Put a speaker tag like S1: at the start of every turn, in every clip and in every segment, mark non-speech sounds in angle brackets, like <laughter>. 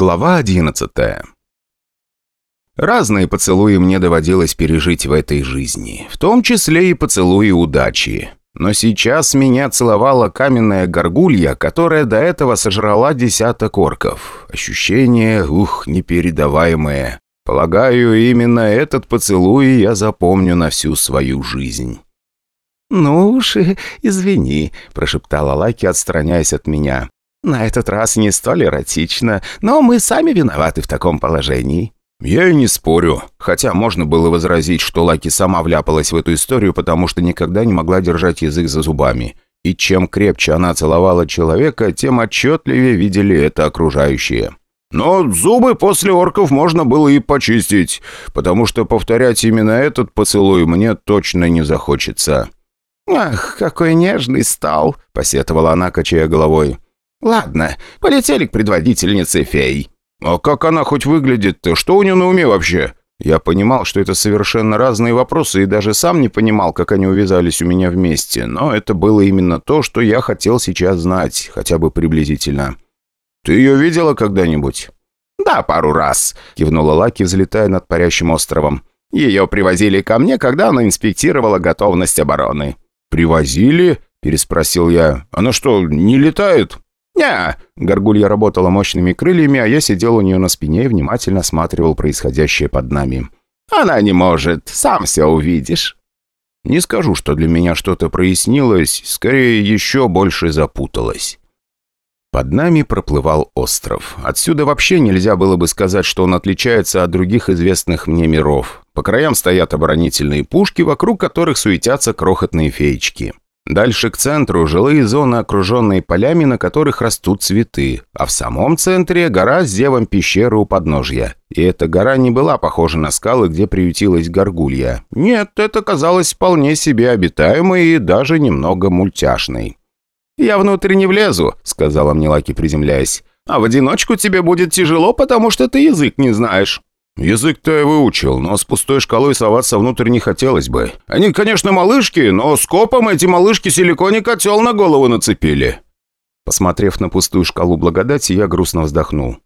S1: Глава 11 Разные поцелуи мне доводилось пережить в этой жизни, в том числе и поцелуи удачи. Но сейчас меня целовала каменная горгулья, которая до этого сожрала десяток орков. Ощущение, ух, непередаваемое. Полагаю, именно этот поцелуй я запомню на всю свою жизнь. «Ну уж, извини», – прошептала Лаки, отстраняясь от меня. На этот раз не столь эротично, но мы сами виноваты в таком положении». Я и не спорю, хотя можно было возразить, что Лаки сама вляпалась в эту историю, потому что никогда не могла держать язык за зубами. И чем крепче она целовала человека, тем отчетливее видели это окружающие. Но зубы после орков можно было и почистить, потому что повторять именно этот поцелуй мне точно не захочется. «Ах, какой нежный стал!» — посетовала она, качая головой. «Ладно, полетели к предводительнице фей». «А как она хоть выглядит-то? Что у нее на уме вообще?» Я понимал, что это совершенно разные вопросы, и даже сам не понимал, как они увязались у меня вместе, но это было именно то, что я хотел сейчас знать, хотя бы приблизительно. «Ты ее видела когда-нибудь?» «Да, пару раз», — кивнула Лаки, взлетая над парящим островом. «Ее привозили ко мне, когда она инспектировала готовность обороны». «Привозили?» — переспросил я. «Она что, не летает?» «Не!» Горгулья работала мощными крыльями, а я сидел у нее на спине и внимательно осматривал происходящее под нами. «Она не может, сам все увидишь». Не скажу, что для меня что-то прояснилось, скорее еще больше запуталось. Под нами проплывал остров. Отсюда вообще нельзя было бы сказать, что он отличается от других известных мне миров. По краям стоят оборонительные пушки, вокруг которых суетятся крохотные феечки. Дальше к центру жилые зоны, окруженные полями, на которых растут цветы, а в самом центре гора с зевом пещеры у подножья. И эта гора не была похожа на скалы, где приютилась горгулья. Нет, это казалось вполне себе обитаемой и даже немного мультяшной. «Я внутрь не влезу», — сказала мне Лаки, приземляясь. «А в одиночку тебе будет тяжело, потому что ты язык не знаешь». «Язык-то я выучил, но с пустой шкалой соваться внутрь не хотелось бы. Они, конечно, малышки, но с копом эти малышки силиконе котел на голову нацепили». Посмотрев на пустую шкалу благодати, я грустно вздохнул.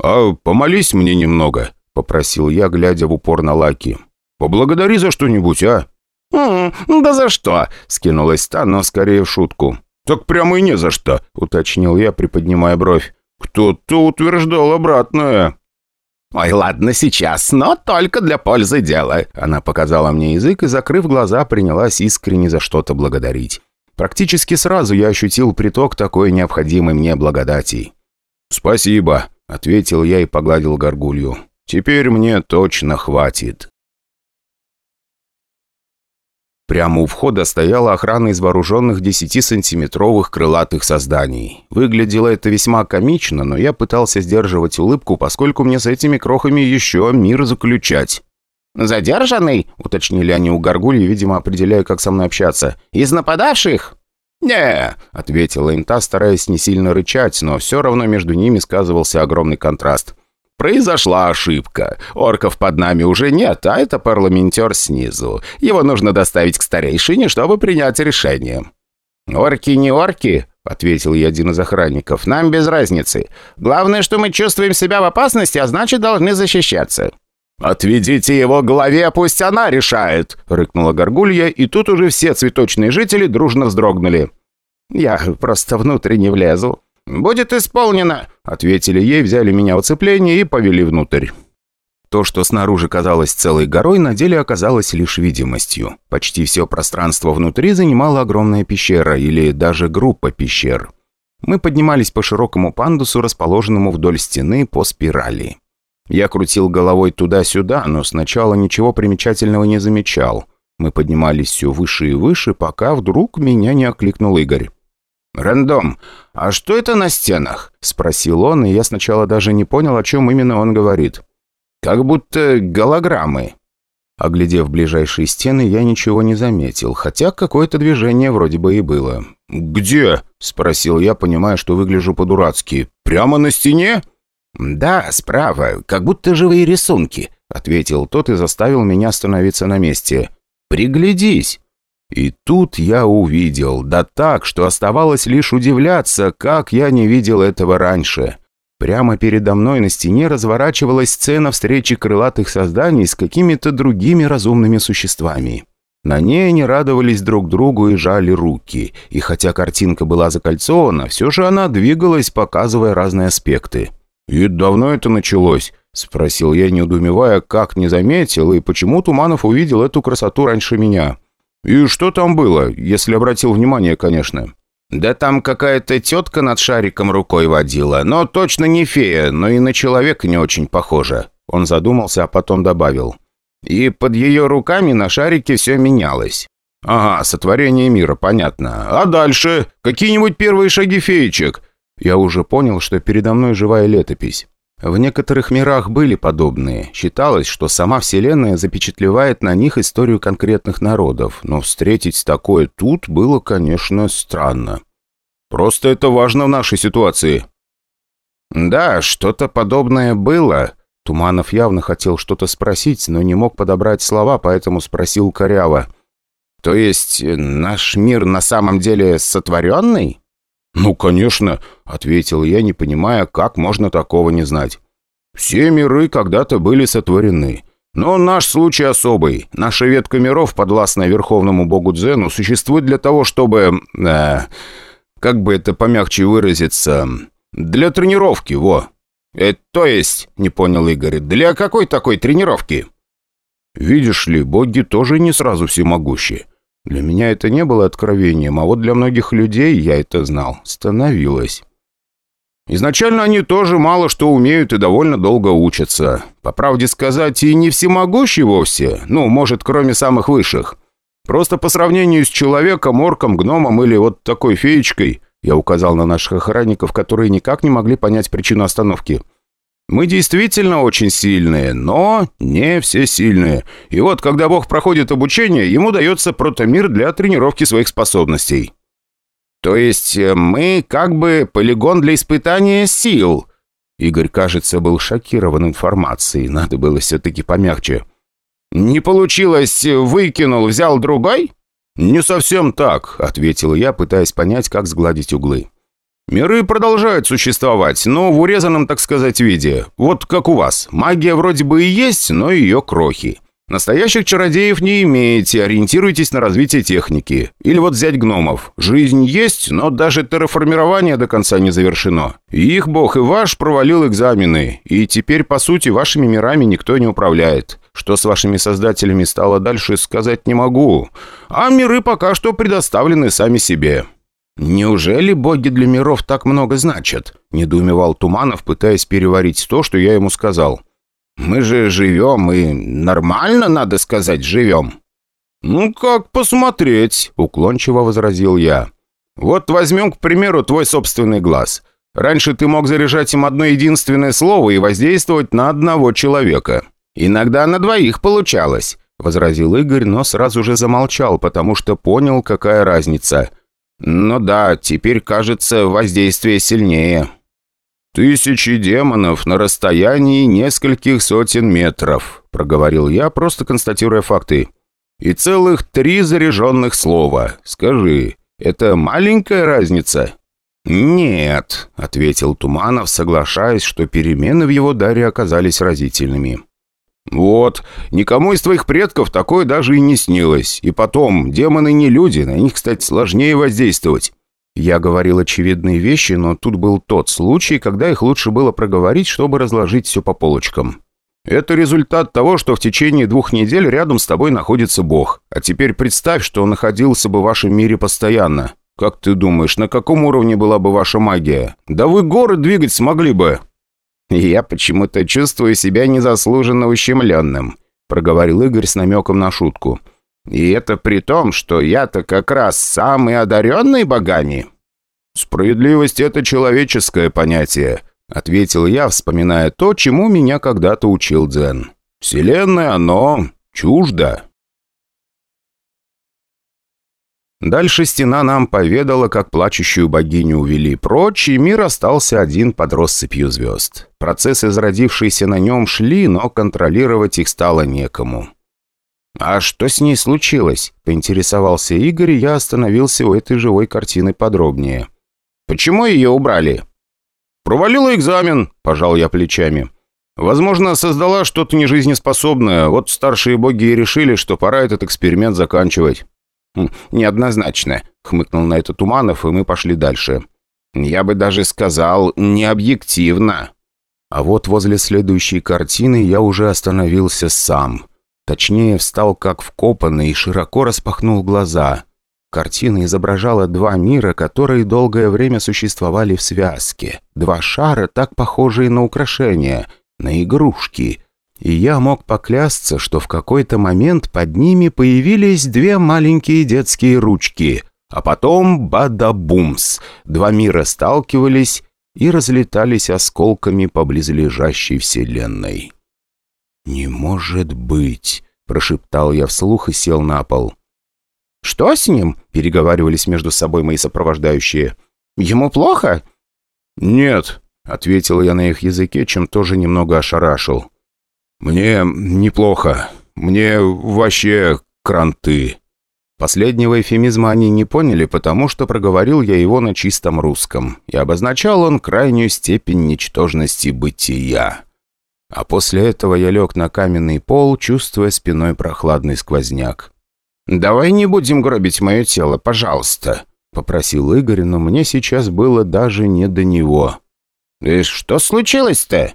S1: «А помолись мне немного», — попросил я, глядя в упор на Лаки. «Поблагодари за что-нибудь, а?»
S2: «М -м, «Да за что?» — скинулась та, но скорее в шутку.
S1: «Так прямо и не за что», — уточнил я, приподнимая бровь. «Кто-то утверждал обратное».
S2: «Ой, ладно, сейчас, но только для пользы дела».
S1: Она показала мне язык и, закрыв глаза, принялась искренне за что-то благодарить. Практически сразу я ощутил приток такой необходимой мне благодати. «Спасибо», — ответил я и погладил горгулью. «Теперь мне точно хватит». Прямо у входа стояла охрана из вооруженных 10-сантиметровых крылатых созданий. Выглядело это весьма комично, но я пытался сдерживать улыбку, поскольку мне с этими крохами еще мир заключать.
S2: «Задержанный?» — уточнили они у горгульи, видимо, определяя, как со мной общаться. «Из нападавших?»
S1: «Не», — ответила им та, стараясь не сильно рычать, но все равно между ними сказывался огромный контраст. Произошла ошибка. Орков под нами уже нет, а это парламентер снизу. Его нужно доставить к старейшине, чтобы принять решение».
S2: «Орки не орки», — ответил я один из охранников. «Нам без разницы. Главное, что мы чувствуем себя в опасности, а значит, должны защищаться».
S1: «Отведите его к главе, пусть она решает!» — рыкнула Горгулья, и тут уже все цветочные жители дружно вздрогнули.
S2: «Я просто внутрь не влезу»,
S1: «Будет исполнено», — ответили ей, взяли меня в оцепление и повели внутрь. То, что снаружи казалось целой горой, на деле оказалось лишь видимостью. Почти все пространство внутри занимала огромная пещера или даже группа пещер. Мы поднимались по широкому пандусу, расположенному вдоль стены по спирали. Я крутил головой туда-сюда, но сначала ничего примечательного не замечал. Мы поднимались все выше и выше, пока вдруг меня не окликнул Игорь.
S2: «Рэндом, а что это на стенах?»
S1: – спросил он, и я сначала даже не понял, о чем именно он говорит.
S2: «Как будто голограммы».
S1: Оглядев ближайшие стены, я ничего не заметил, хотя какое-то движение вроде бы и было.
S2: «Где?» – спросил я, понимая, что выгляжу по-дурацки. «Прямо на стене?»
S1: «Да, справа, как будто живые рисунки», – ответил тот и заставил меня остановиться на месте. «Приглядись». И тут я увидел, да так, что оставалось лишь удивляться, как я не видел этого раньше. Прямо передо мной на стене разворачивалась сцена встречи крылатых созданий с какими-то другими разумными существами. На ней они радовались друг другу и жали руки, и хотя картинка была закольцована, все же она двигалась, показывая разные аспекты. «И давно это началось?» – спросил я, недоумевая, как не заметил, и почему Туманов увидел эту красоту раньше меня. «И что там было, если обратил внимание, конечно?» «Да там какая-то тетка над шариком рукой водила, но точно не фея, но и на человека не очень похожа». Он задумался, а потом добавил. «И под ее руками на шарике все менялось». «Ага, сотворение мира, понятно. А дальше? Какие-нибудь первые шаги феечек?» Я уже понял, что передо мной живая летопись. В некоторых мирах были подобные. Считалось, что сама Вселенная запечатлевает на них историю конкретных народов, но встретить такое тут было, конечно, странно. Просто это важно в нашей ситуации. «Да, что-то подобное было». Туманов явно хотел что-то спросить, но не мог подобрать слова, поэтому спросил коряво. «То есть наш мир на самом деле сотворенный?» «Ну, конечно», — ответил я, не понимая, как можно такого не знать. «Все миры когда-то были сотворены. Но наш случай особый. Наша ветка миров, подвластная Верховному Богу Дзену, существует для того, чтобы... Э, как бы это помягче выразиться... Для тренировки, во». «Э, то есть, — не понял Игорь, — для какой такой тренировки?» «Видишь ли, боги тоже не сразу всемогущие. Для меня это не было откровением, а вот для многих людей, я это знал, становилось. Изначально они тоже мало что умеют и довольно долго учатся. По правде сказать, и не всемогущие вовсе, ну, может, кроме самых высших. Просто по сравнению с человеком, орком, гномом или вот такой феечкой, я указал на наших охранников, которые никак не могли понять причину остановки – мы действительно очень сильные, но не все сильные. И вот, когда Бог проходит обучение, ему дается протомир для тренировки своих способностей. То есть э, мы как бы полигон для испытания сил. Игорь, кажется, был шокирован информацией. Надо было все-таки помягче. «Не получилось, выкинул, взял другой?» «Не совсем так», — ответил я, пытаясь понять, как сгладить углы. Миры продолжают существовать, но в урезанном, так сказать, виде. Вот как у вас. Магия вроде бы и есть, но ее крохи. Настоящих чародеев не имеете, ориентируйтесь на развитие техники. Или вот взять гномов. Жизнь есть, но даже терраформирование до конца не завершено. их бог и ваш провалил экзамены, и теперь, по сути, вашими мирами никто не управляет. Что с вашими создателями стало дальше, сказать не могу. А миры пока что предоставлены сами себе. «Неужели боги для миров так много значат?» – недоумевал Туманов, пытаясь переварить то, что я ему сказал. «Мы же живем и нормально, надо сказать, живем». «Ну, как посмотреть?» – уклончиво возразил я. «Вот возьмем, к примеру, твой собственный глаз. Раньше ты мог заряжать им одно единственное слово и воздействовать на одного человека. Иногда на двоих получалось», – возразил Игорь, но сразу же замолчал, потому что понял, какая разница – «Ну да, теперь, кажется, воздействие сильнее». «Тысячи демонов на расстоянии нескольких сотен метров», — проговорил я, просто констатируя факты. «И целых три заряженных слова. Скажи, это маленькая разница?» «Нет», — ответил Туманов, соглашаясь, что перемены в его даре оказались разительными. «Вот, никому из твоих предков такое даже и не снилось. И потом, демоны не люди, на них, кстати, сложнее воздействовать». Я говорил очевидные вещи, но тут был тот случай, когда их лучше было проговорить, чтобы разложить все по полочкам. «Это результат того, что в течение двух недель рядом с тобой находится Бог. А теперь представь, что он находился бы в вашем мире постоянно. Как ты думаешь, на каком уровне была бы ваша магия? Да вы горы двигать смогли бы!» «Я почему-то чувствую себя незаслуженно ущемленным», проговорил Игорь с намеком на шутку. «И это при том, что я-то как раз самый одаренный богами». «Справедливость — это человеческое понятие», ответил я, вспоминая то, чему меня когда-то учил Дзен. «Вселенная, оно чуждо». Дальше стена нам поведала, как плачущую богиню увели прочь, и мир остался один под россыпью звезд. Процессы, зародившиеся на нем, шли, но контролировать их стало некому. «А что с ней случилось?» – поинтересовался Игорь, и я остановился у этой живой картины подробнее. «Почему ее убрали?» «Провалила экзамен», – пожал я плечами. «Возможно, создала что-то нежизнеспособное. Вот старшие боги и решили, что пора этот эксперимент заканчивать».
S2: «Неоднозначно», — хмыкнул на это Туманов, и мы пошли дальше. «Я бы даже сказал, необъективно». А вот возле следующей картины я уже остановился сам. Точнее, встал как вкопанный и широко распахнул глаза. Картина изображала два мира, которые долгое время существовали в связке. Два шара, так похожие на украшения, на игрушки. И я мог поклясться, что в какой-то момент под ними появились две маленькие детские ручки. А потом бада-бумс. Два мира сталкивались и разлетались осколками по близлежащей вселенной. «Не может быть!» – прошептал я вслух и сел на пол.
S1: «Что с ним?» – переговаривались между собой мои сопровождающие. «Ему плохо?»
S2: «Нет», – ответил я на их языке, чем тоже немного ошарашил. «Мне неплохо. Мне вообще кранты». Последнего эфемизма они не поняли, потому что проговорил я его на чистом русском, и обозначал он крайнюю степень ничтожности бытия. А после этого я лег на каменный пол, чувствуя спиной прохладный сквозняк.
S1: «Давай не будем гробить мое тело, пожалуйста», — попросил Игорь, но мне сейчас было даже не до него. «И что случилось-то?»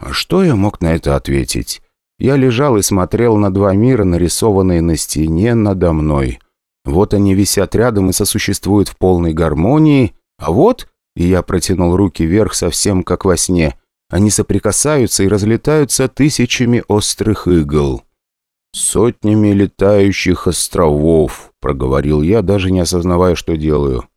S2: А что я мог на это ответить? Я лежал и смотрел на два мира, нарисованные на стене надо мной. Вот они висят рядом и сосуществуют в полной гармонии, а вот, и я протянул руки вверх совсем как во сне, они соприкасаются и разлетаются тысячами острых игл. «Сотнями летающих островов», — проговорил я, даже не осознавая, что делаю.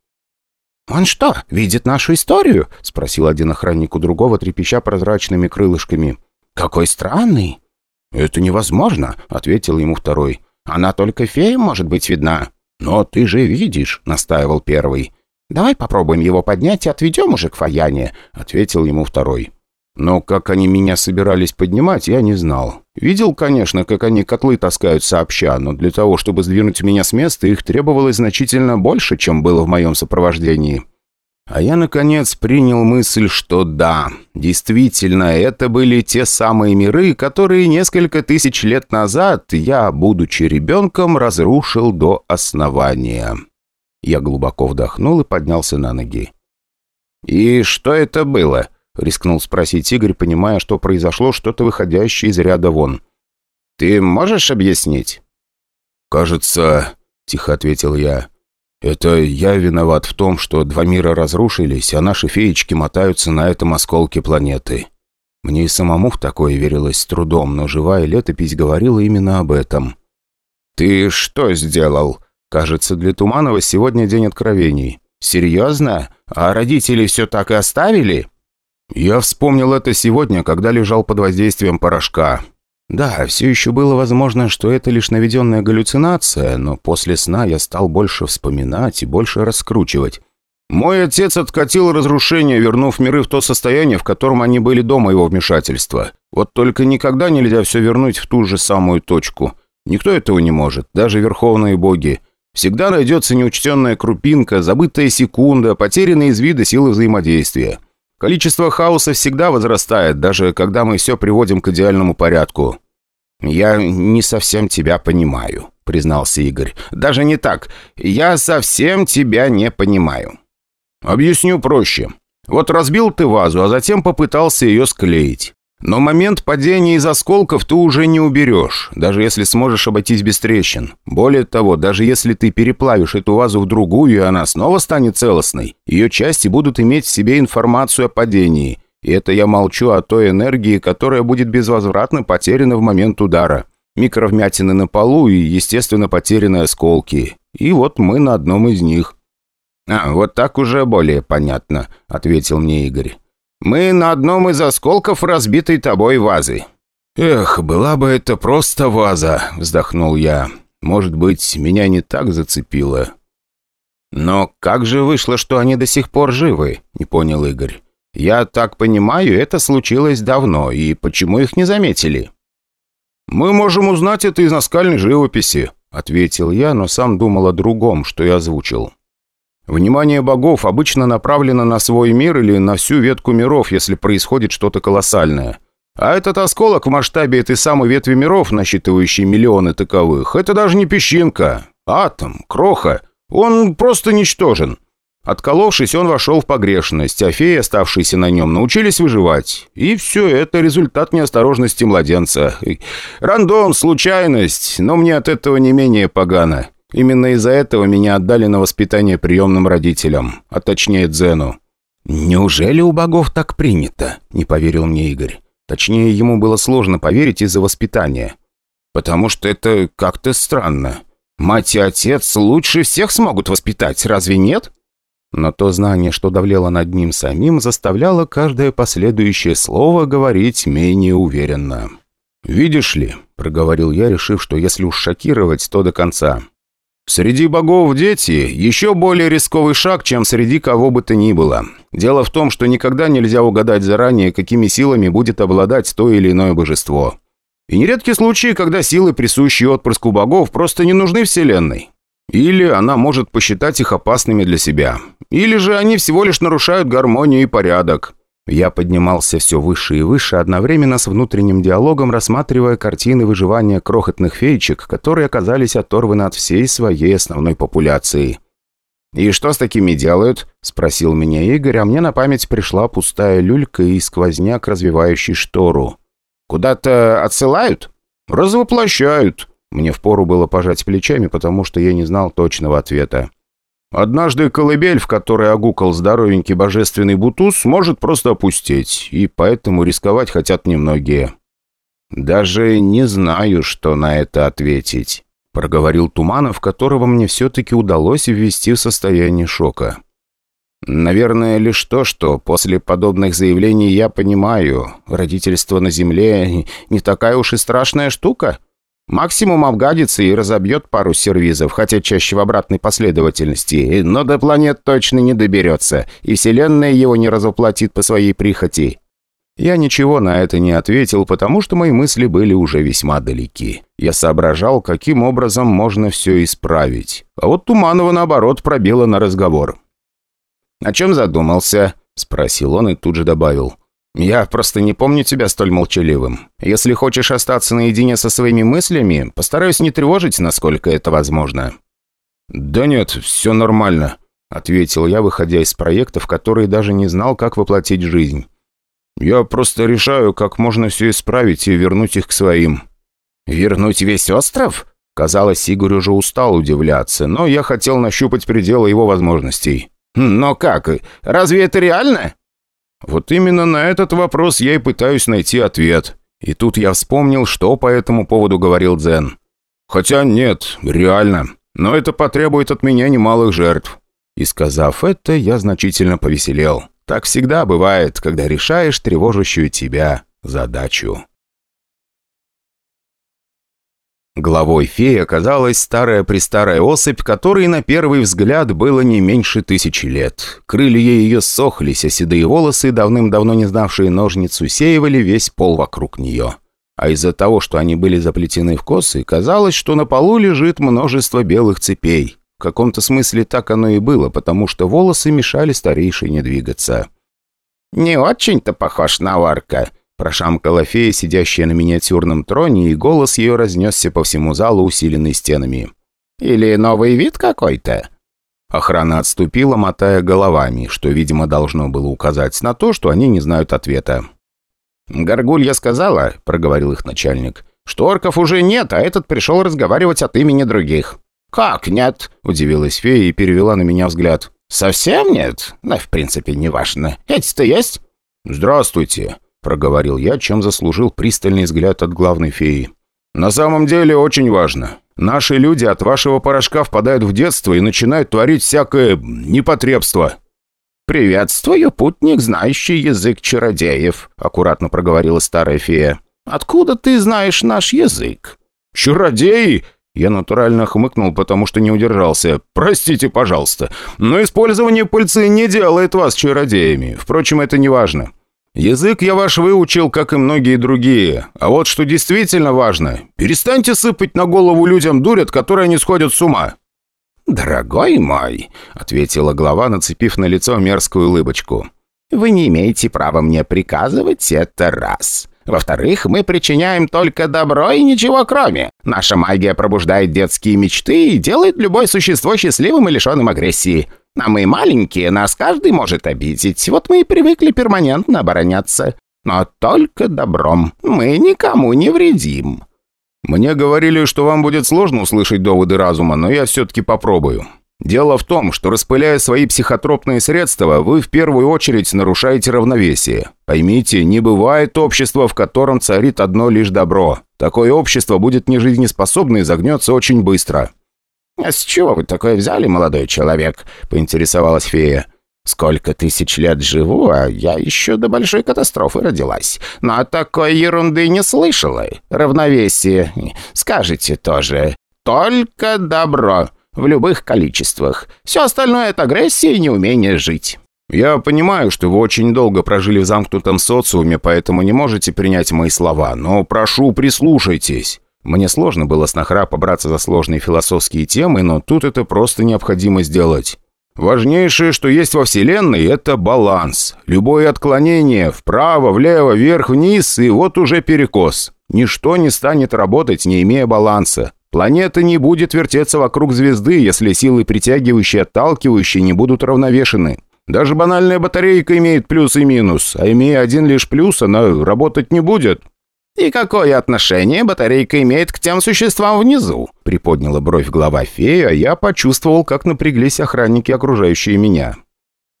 S1: «Он что, видит нашу историю?» — спросил один охранник у другого, трепеща прозрачными крылышками. «Какой странный!» «Это невозможно», — ответил ему второй. «Она только феям может быть видна». «Но ты же видишь», — настаивал первый. «Давай попробуем его поднять и отведем уже к Фаяне», — ответил ему второй.
S2: Но как они меня собирались поднимать, я не знал. Видел, конечно, как они котлы таскают сообща, но для того, чтобы сдвинуть меня с места, их требовалось значительно больше, чем было в моем сопровождении. А я, наконец, принял мысль, что да, действительно, это были те самые миры, которые несколько тысяч лет назад я, будучи ребенком, разрушил до основания. Я глубоко вдохнул и поднялся на ноги.
S1: «И что это было?» — рискнул спросить Игорь, понимая, что произошло что-то выходящее из ряда вон. «Ты можешь объяснить?»
S2: «Кажется...» — тихо ответил я. «Это я виноват в том, что два мира разрушились, а наши феечки мотаются на этом осколке планеты. Мне и самому в такое верилось с трудом, но живая летопись говорила именно об этом».
S1: «Ты что сделал? Кажется, для Туманова сегодня день откровений. Серьезно? А родители все так и оставили?»
S2: Я вспомнил это сегодня, когда лежал под воздействием порошка. Да, все еще было возможно, что это лишь наведенная галлюцинация, но после сна я стал больше вспоминать и больше раскручивать. Мой отец откатил разрушение, вернув миры в то состояние, в котором они были до моего вмешательства. Вот только никогда нельзя все вернуть в ту же самую точку. Никто этого не может, даже верховные боги. Всегда найдется неучтенная крупинка, забытая секунда, потерянная из вида силы взаимодействия. Количество хаоса всегда возрастает, даже когда мы все приводим к идеальному порядку».
S1: «Я не совсем тебя понимаю», — признался Игорь. «Даже не так. Я совсем тебя не понимаю».
S2: «Объясню проще. Вот разбил ты вазу, а затем попытался ее склеить. Но момент падения из осколков ты уже не уберешь, даже если сможешь обойтись без трещин. Более того, даже если ты переплавишь эту вазу в другую, и она снова станет целостной, ее части будут иметь в себе информацию о падении. И это я молчу о той энергии, которая будет безвозвратно потеряна в момент удара. Микровмятины на полу и, естественно, потерянные осколки. И вот мы на одном из них.
S1: «А, вот так уже более понятно», — ответил мне Игорь. Мы на одном из осколков разбитой тобой вазы».
S2: «Эх, была бы это просто ваза», — вздохнул я. «Может быть, меня не так зацепило».
S1: «Но как же вышло, что они до сих пор живы?» — не понял Игорь. «Я так понимаю, это случилось давно, и почему их не заметили?»
S2: «Мы можем узнать это из наскальной живописи», — ответил я, но сам думал о другом, что я озвучил.
S1: Внимание богов обычно направлено на свой мир или на всю ветку миров, если происходит что-то колоссальное. А этот осколок в масштабе этой самой ветви миров, насчитывающей миллионы таковых, это даже не песчинка. Атом, кроха. Он просто ничтожен. Отколовшись, он вошел в погрешность, а феи, оставшиеся на нем, научились выживать. И все это результат неосторожности младенца. Рандом, случайность, но мне от этого не менее погано. Именно из-за этого меня отдали на воспитание приемным родителям, а точнее Дзену. «Неужели у богов так принято?» – не поверил мне Игорь. Точнее, ему было сложно поверить из-за воспитания. «Потому что это как-то странно. Мать и отец лучше всех смогут воспитать, разве нет?» Но то знание, что давлело над ним самим, заставляло каждое последующее слово говорить менее уверенно. «Видишь ли», — проговорил я, решив, что если уж шокировать, то до конца. «Среди богов дети – еще более рисковый шаг, чем среди кого бы то ни было. Дело в том, что никогда нельзя угадать заранее, какими силами будет обладать то или иное божество. И нередки случаи, когда силы, присущие отпрыску богов, просто не нужны Вселенной. Или она может посчитать их опасными для себя. Или же они всего лишь нарушают гармонию и порядок. Я поднимался все выше и выше, одновременно с внутренним диалогом рассматривая картины выживания крохотных феечек, которые оказались оторваны от всей своей основной популяции. «И что с такими делают?» – спросил меня Игорь, а мне на память пришла пустая люлька и сквозняк, развивающий штору. «Куда-то отсылают?» «Развоплощают», мне впору было пожать плечами, потому что я не знал точного ответа. Однажды колыбель, в которой огукал здоровенький божественный бутуз, может просто опустить, и поэтому рисковать хотят немногие. «Даже не знаю, что на это ответить», — проговорил Туманов, которого мне все-таки удалось ввести в состояние шока. «Наверное, лишь то, что после подобных заявлений я понимаю, родительство на Земле не такая уж и страшная штука». Максимум обгадится и разобьет пару сервизов, хотя чаще в обратной последовательности, но до планет точно не доберется, и Вселенная его не разоплатит по своей прихоти. Я ничего на это не ответил, потому что мои мысли были уже весьма далеки. Я соображал, каким образом можно все исправить. А вот Туманова, наоборот, пробила на разговор. «О чем задумался?» – спросил он и тут же добавил. «Я просто не помню тебя столь молчаливым. Если хочешь остаться наедине со своими мыслями, постараюсь не тревожить, насколько это возможно». «Да нет, все нормально», — ответил я, выходя из проектов, которые даже не знал, как воплотить жизнь. «Я просто решаю, как можно все исправить и вернуть их к своим». «Вернуть весь остров?» Казалось, Игорь уже устал удивляться, но я хотел нащупать пределы его возможностей. «Но как? Разве это реально?» Вот именно на этот вопрос я и пытаюсь найти ответ. И тут я вспомнил, что по этому поводу говорил Дзен. Хотя нет, реально. Но это потребует от меня немалых жертв. И сказав это, я значительно повеселел. Так всегда бывает, когда решаешь тревожащую тебя задачу. Главой феи оказалась старая-престарая особь, которой на первый взгляд было не меньше тысячи лет. Крылья ее сохлись, а седые волосы, давным-давно не знавшие ножниц, усеивали весь пол вокруг нее. А из-за того, что они были заплетены в косы, казалось, что на полу лежит множество белых цепей. В каком-то смысле так оно и было, потому что волосы мешали старейшей не двигаться. «Не очень-то похож на варка», Прошамкала фея, сидящая на миниатюрном троне, и голос ее разнесся по всему залу, усиленный стенами. «Или новый вид какой-то?» Охрана отступила, мотая головами, что, видимо, должно было указать на то, что они не знают ответа. «Горгулья сказала», — проговорил их начальник, «что орков уже нет, а этот пришел разговаривать от имени других». «Как нет?» — удивилась фея и перевела на меня взгляд. «Совсем нет? Ну, в принципе, неважно. Эти-то есть?» «Здравствуйте», проговорил я, чем заслужил пристальный взгляд от главной феи. «На самом деле очень важно. Наши люди от вашего порошка впадают в детство и начинают творить всякое непотребство». «Приветствую, путник, знающий язык чародеев», — аккуратно проговорила старая фея. «Откуда ты знаешь наш язык?» «Чародеи?» Я натурально хмыкнул, потому что не удержался. «Простите, пожалуйста, но использование пыльцы не делает вас чародеями. Впрочем, это не важно. Язык я ваш выучил, как и многие другие. А вот что действительно важно, перестаньте сыпать на голову людям дурь, от которой они сходят с ума». «Дорогой мой», — ответила глава, нацепив на лицо мерзкую улыбочку, «вы не имеете права мне приказывать это раз. Во-вторых, мы причиняем только добро и ничего кроме. Наша магия пробуждает детские мечты и делает любое существо счастливым и лишенным агрессии. А мы маленькие, нас каждый может обидеть. Вот мы и привыкли перманентно обороняться. Но только добром. Мы никому не вредим».
S2: «Мне говорили, что вам будет сложно услышать доводы разума, но я все-таки попробую. Дело в том, что распыляя свои психотропные средства, вы в первую очередь нарушаете равновесие. Поймите, не бывает общества, в котором царит одно лишь добро. Такое общество будет нежизнеспособно и загнется очень быстро».
S1: «А с чего вы такое взяли, молодой человек?» – поинтересовалась фея. «Сколько тысяч лет живу, а я еще до большой катастрофы родилась. Но такой ерунды не слышала. Равновесие. Скажите тоже. Только добро. В любых количествах. Все остальное – это агрессия и неумение жить».
S2: «Я понимаю, что вы очень долго прожили в замкнутом социуме, поэтому не можете принять мои слова, но прошу, прислушайтесь». Мне сложно было с нахрапа браться за сложные философские темы, но тут это просто необходимо сделать. Важнейшее, что есть во Вселенной, это баланс. Любое отклонение вправо, влево, вверх, вниз, и вот уже перекос. Ничто не станет работать, не имея баланса. Планета не будет вертеться вокруг звезды, если силы притягивающие и отталкивающие не будут равновешены. Даже банальная батарейка имеет плюс и минус, а имея один лишь плюс, она работать не будет.
S1: «И какое отношение батарейка имеет к тем существам внизу?» Приподняла бровь глава фея, я почувствовал, как напряглись охранники, окружающие меня.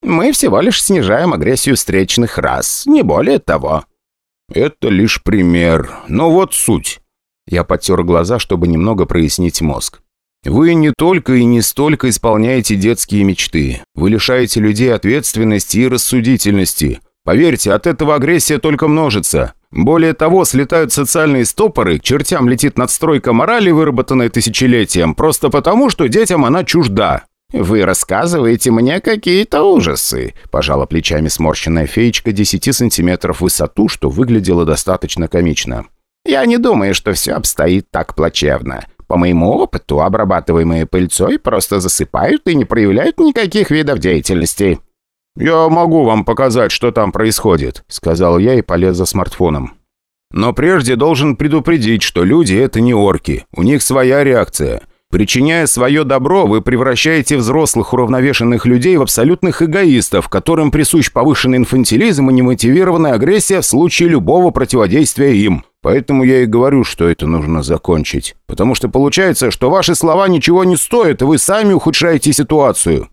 S1: «Мы всего лишь снижаем агрессию встречных рас, не более того».
S2: «Это лишь пример. Но вот суть. Я потер глаза, чтобы немного прояснить мозг. Вы не только и не столько исполняете детские мечты. Вы лишаете людей ответственности и рассудительности. Поверьте, от этого агрессия только множится. Более того, слетают социальные стопоры, к чертям летит надстройка морали, выработанная тысячелетием, просто потому, что детям она чужда.
S1: «Вы рассказываете мне какие-то ужасы», – пожала плечами сморщенная феечка 10 сантиметров в высоту, что выглядело достаточно комично. Я не думаю, что все обстоит так плачевно. По моему опыту, обрабатываемые пыльцой просто засыпают и не проявляют никаких видов деятельности».
S2: «Я могу вам показать, что там происходит», — сказал я и полез за смартфоном. «Но прежде должен предупредить, что люди — это не орки. У них своя реакция. Причиняя свое добро, вы превращаете взрослых уравновешенных людей в абсолютных эгоистов, которым присущ повышенный инфантилизм и немотивированная агрессия в случае любого противодействия им. Поэтому я и говорю, что это нужно закончить. Потому что получается, что ваши слова ничего не стоят, и вы сами ухудшаете ситуацию».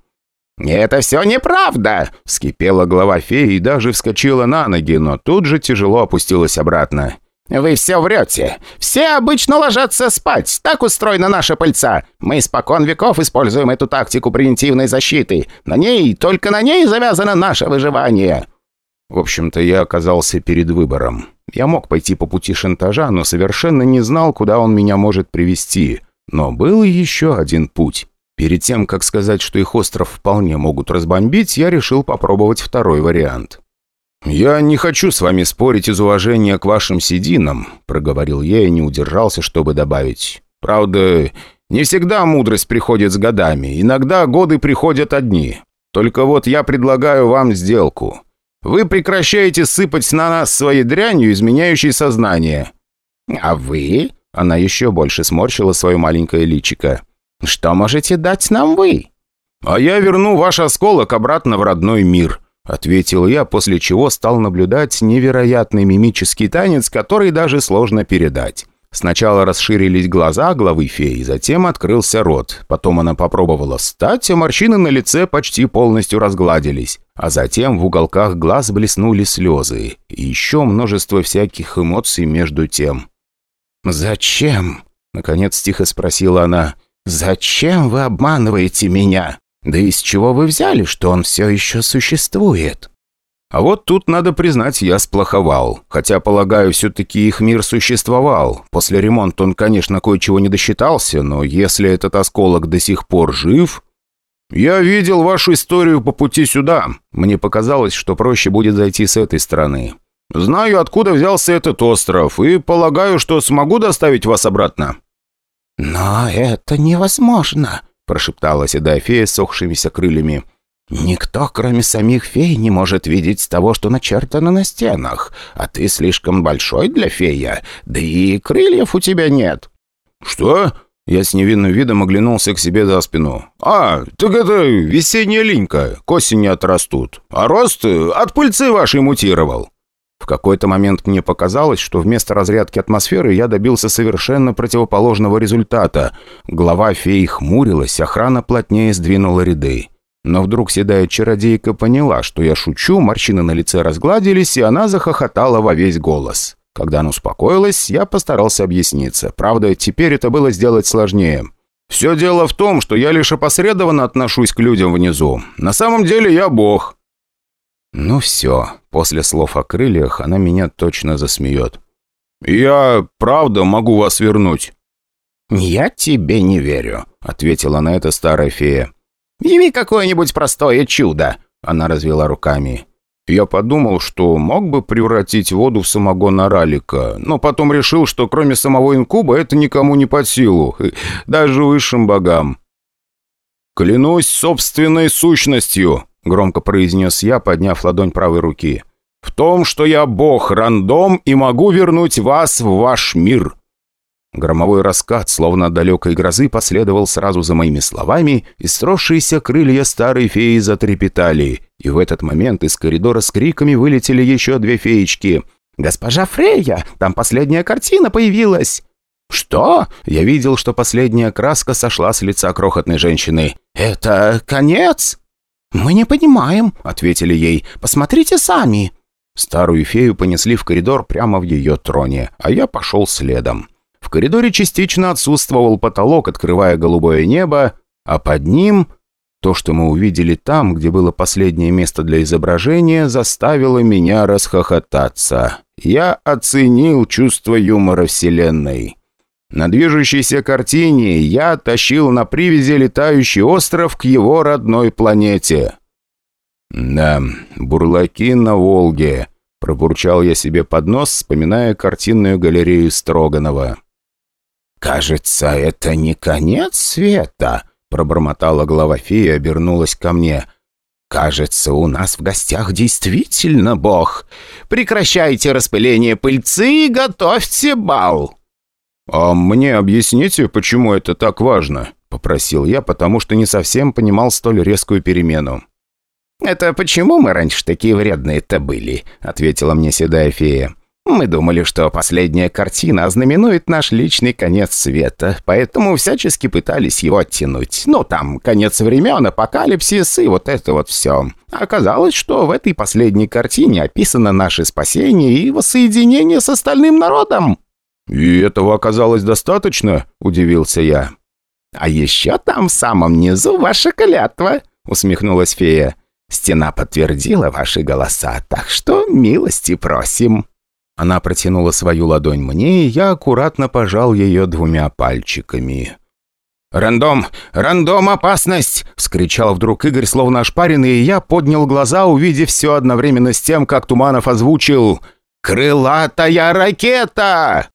S1: «Это все неправда!» – вскипела глава феи и даже вскочила на ноги, но тут же тяжело опустилась обратно. «Вы все врете. Все обычно ложатся спать. Так устроена наша пыльца. Мы испокон веков используем эту тактику превентивной защиты. На ней, только на ней завязано наше выживание».
S2: В общем-то, я оказался перед выбором. Я мог пойти по пути шантажа, но совершенно не знал, куда он меня может привести. Но был еще один путь. Перед тем, как сказать, что их остров вполне могут разбомбить, я решил попробовать второй вариант. «Я не хочу с вами спорить из уважения к вашим сединам», — проговорил я и не удержался, чтобы добавить. «Правда, не всегда мудрость приходит с годами, иногда годы приходят одни. Только вот я предлагаю вам сделку. Вы прекращаете сыпать на нас своей дрянью, изменяющей сознание».
S1: «А вы?» — она еще больше сморщила свое маленькое личико. «Что можете дать нам вы?»
S2: «А я верну ваш осколок обратно в родной мир», — ответил я, после чего стал наблюдать невероятный мимический танец, который даже сложно передать. Сначала расширились глаза главы феи, затем открылся рот. Потом она попробовала встать, а морщины на лице почти полностью разгладились. А затем в уголках глаз блеснули слезы. И еще множество всяких эмоций между тем.
S1: «Зачем?» — наконец тихо спросила она. «Зачем вы обманываете меня?» Да из чего вы взяли, что он все еще существует?»
S2: А вот тут, надо признать, я сплоховал. Хотя, полагаю, все-таки их мир существовал. После ремонта он, конечно, кое-чего не досчитался, но если этот осколок до сих пор жив... Я видел вашу историю по пути сюда. Мне показалось, что проще будет зайти с этой стороны. Знаю, откуда взялся этот остров, и полагаю, что смогу доставить вас обратно.
S1: «Но это невозможно», прошептала седая фея с сохшимися крыльями. «Никто, кроме самих фей, не может видеть того, что начертано на стенах. А ты слишком большой для фея, да и крыльев у тебя нет».
S2: «Что?» Я с невинным видом оглянулся к себе за спину. «А, так это весенняя линька, к осени отрастут. А рост от пыльцы вашей мутировал».
S1: В какой-то момент мне показалось, что вместо разрядки атмосферы я добился совершенно противоположного результата. Глава феи хмурилась, охрана плотнее сдвинула ряды. Но вдруг седая чародейка поняла, что я шучу, морщины на лице разгладились, и она захохотала во весь голос. Когда она успокоилась, я постарался объясниться. Правда, теперь это было сделать сложнее.
S2: «Все дело в том, что я лишь опосредованно отношусь к людям внизу. На самом деле я бог».
S1: «Ну все, после слов о крыльях она меня точно засмеет».
S2: «Я правда могу вас вернуть».
S1: «Я тебе не верю», — ответила на это старая фея.
S3: «Яви какое-нибудь простое чудо», — она развела руками.
S2: Я подумал, что мог бы превратить воду в самогон Аралика, но потом решил, что кроме самого инкуба это никому не под силу, <laughs> даже высшим богам. «Клянусь собственной сущностью», — громко произнес я, подняв ладонь правой руки, «в том, что я бог рандом и могу вернуть вас в ваш мир».
S1: Громовой раскат, словно от далекой грозы, последовал сразу за моими словами, и сросшиеся крылья старой феи затрепетали. И в этот момент из коридора с криками вылетели еще две феечки. «Госпожа Фрейя, там последняя картина появилась!» «Что?» Я видел, что последняя краска сошла с лица крохотной женщины. «Это конец?» «Мы не понимаем», — ответили ей. «Посмотрите сами». Старую фею понесли в коридор прямо в ее троне, а я пошел следом. В коридоре частично отсутствовал потолок, открывая голубое небо, а под ним... То, что мы увидели там, где было последнее место для изображения, заставило меня расхохотаться. Я оценил чувство юмора Вселенной. На движущейся картине я тащил на привязи летающий остров к его родной планете. «Да, бурлаки на Волге», — пробурчал я себе под нос, вспоминая картинную галерею Строганова. «Кажется, это не конец света», — пробормотала глава феи и обернулась ко мне. «Кажется, у нас в гостях действительно бог. Прекращайте распыление пыльцы и готовьте бал».
S2: «А мне объясните, почему это так важно?» — попросил я, потому что не совсем понимал столь резкую перемену.
S3: «Это почему мы раньше такие вредные-то были?» — ответила мне седая фея. Мы думали, что последняя картина ознаменует наш личный конец света, поэтому всячески пытались его оттянуть. Ну, там, конец времен, апокалипсис и вот это вот все. Оказалось, что в этой последней картине описано наше спасение и воссоединение с остальным народом.
S2: «И этого оказалось достаточно?» – удивился я.
S3: «А еще там в самом низу ваша клятва», – усмехнулась фея. «Стена подтвердила ваши голоса, так что милости просим».
S1: Она протянула свою ладонь мне, и я аккуратно пожал ее двумя пальчиками.
S3: «Рандом! Рандом, опасность!» — вскричал вдруг Игорь, словно ошпаренный, и я поднял глаза, увидев все одновременно с тем, как Туманов озвучил «Крылатая ракета!»